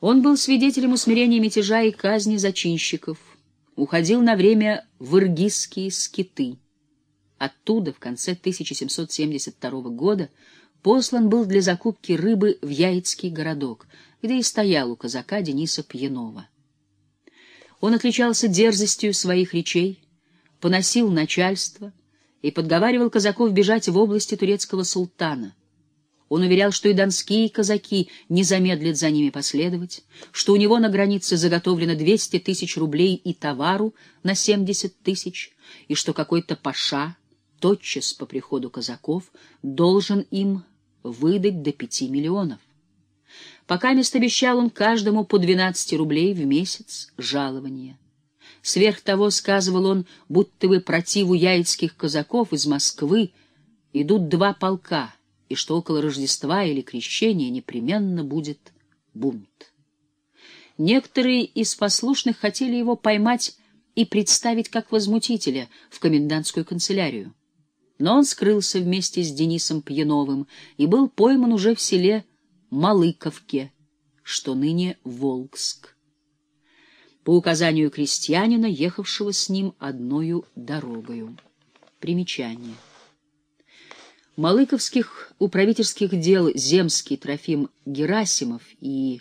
Он был свидетелем усмирения мятежа и казни зачинщиков, уходил на время в иргизские скиты. Оттуда в конце 1772 года послан был для закупки рыбы в Яицкий городок, где и стоял у казака Дениса Пьянова. Он отличался дерзостью своих речей, поносил начальство и подговаривал казаков бежать в области турецкого султана. Он уверял, что и донские казаки не замедлят за ними последовать, что у него на границе заготовлено 200 тысяч рублей и товару на 70 тысяч, и что какой-то паша тотчас по приходу казаков должен им выдать до пяти миллионов. Пока мест обещал он каждому по 12 рублей в месяц жалования. Сверх того сказывал он, будто бы противу яицких казаков из Москвы идут два полка, и что около Рождества или Крещения непременно будет бунт. Некоторые из послушных хотели его поймать и представить как возмутителя в комендантскую канцелярию. Но он скрылся вместе с Денисом Пьяновым и был пойман уже в селе Малыковке, что ныне Волгск по указанию крестьянина, ехавшего с ним одною дорогою. Примечание. Малыковских управительских дел земский Трофим Герасимов и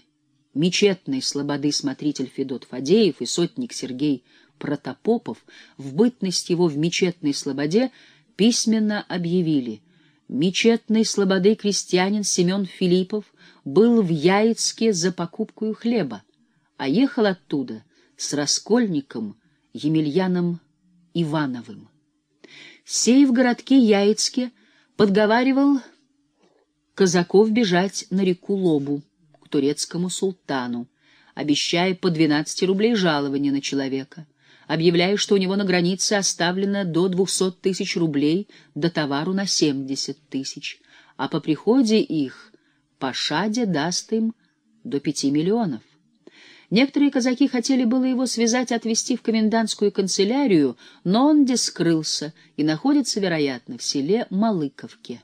мечетный слободы смотритель Федот Фадеев и сотник Сергей Протопопов в бытность его в мечетной слободе письменно объявили Мечетный слободы крестьянин Семен Филиппов был в Яицке за покупкою хлеба, а ехал оттуда с раскольником Емельяном Ивановым. Сей в городке Яицке подговаривал казаков бежать на реку Лобу к турецкому султану, обещая по 12 рублей жалования на человека, объявляя, что у него на границе оставлено до 200 тысяч рублей, до товару на 70 тысяч, а по приходе их Пашаде даст им до 5 миллионов. Некоторые казаки хотели было его связать и отвезти в комендантскую канцелярию, но он где скрылся и находится, вероятно, в селе Малыковке.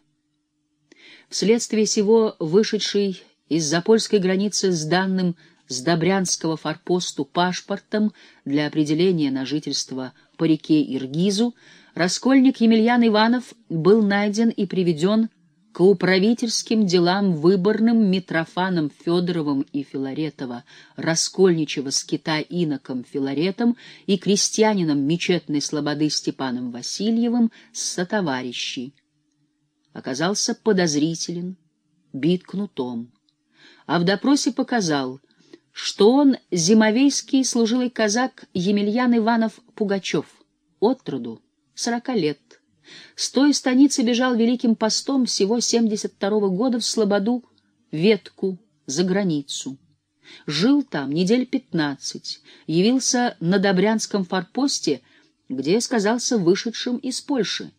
Вследствие сего вышедший из-за польской границы с данным с Добрянского форпосту пашпортом для определения на жительство по реке Иргизу, раскольник Емельян Иванов был найден и приведен к управительским делам выборным Митрофаном Федоровым и Филаретова, Раскольничего с Кита иноком Филаретом и крестьянином мечетной слободы Степаном Васильевым с сотоварищей. Оказался подозрителен, бит кнутом, а в допросе показал, что он зимовейский служилый казак Емельян Иванов Пугачев, от труду, сорока лет, с той станицы бежал великим постом всего 72-го года в Слободу, Ветку, за границу. Жил там недель пятнадцать, явился на Добрянском форпосте, где сказался вышедшим из Польши.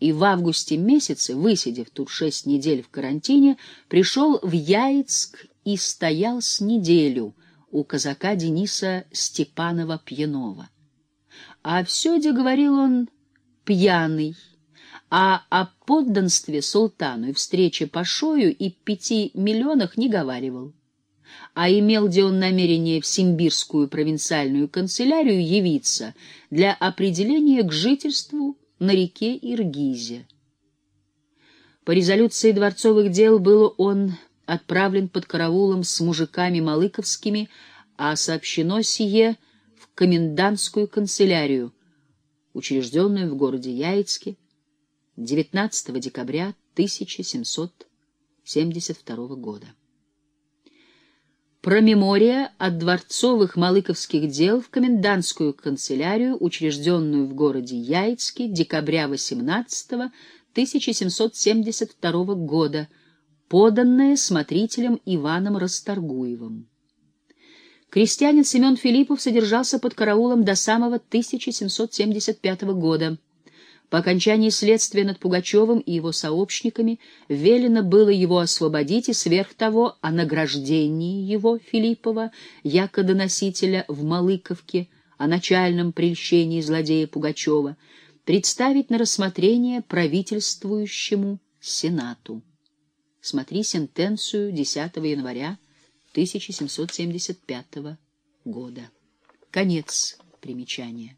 И в августе месяце, высидев тут шесть недель в карантине, пришел в Яицк и стоял с неделю у казака Дениса Степанова-Пьянова. А все, где говорил он, пьяный, а о подданстве султану и встрече Пашою и пяти миллионах не говаривал. А имел где он намерение в Симбирскую провинциальную канцелярию явиться для определения к жительству на реке Иргизе. По резолюции дворцовых дел был он отправлен под караулом с мужиками малыковскими, а сообщено сие в комендантскую канцелярию — учрежденную в городе Яицке 19 декабря 1772 года. Промемория от дворцовых малыковских дел в комендантскую канцелярию, учрежденную в городе Яицке декабря 18 1772 года, поданная смотрителем Иваном Расторгуевым. Крестьянин Семен Филиппов содержался под караулом до самого 1775 года. По окончании следствия над Пугачевым и его сообщниками велено было его освободить и сверх того о награждении его, Филиппова, якодоносителя в Малыковке, о начальном прельщении злодея Пугачева, представить на рассмотрение правительствующему Сенату. Смотри сентенцию 10 января 1775 года. Конец примечания.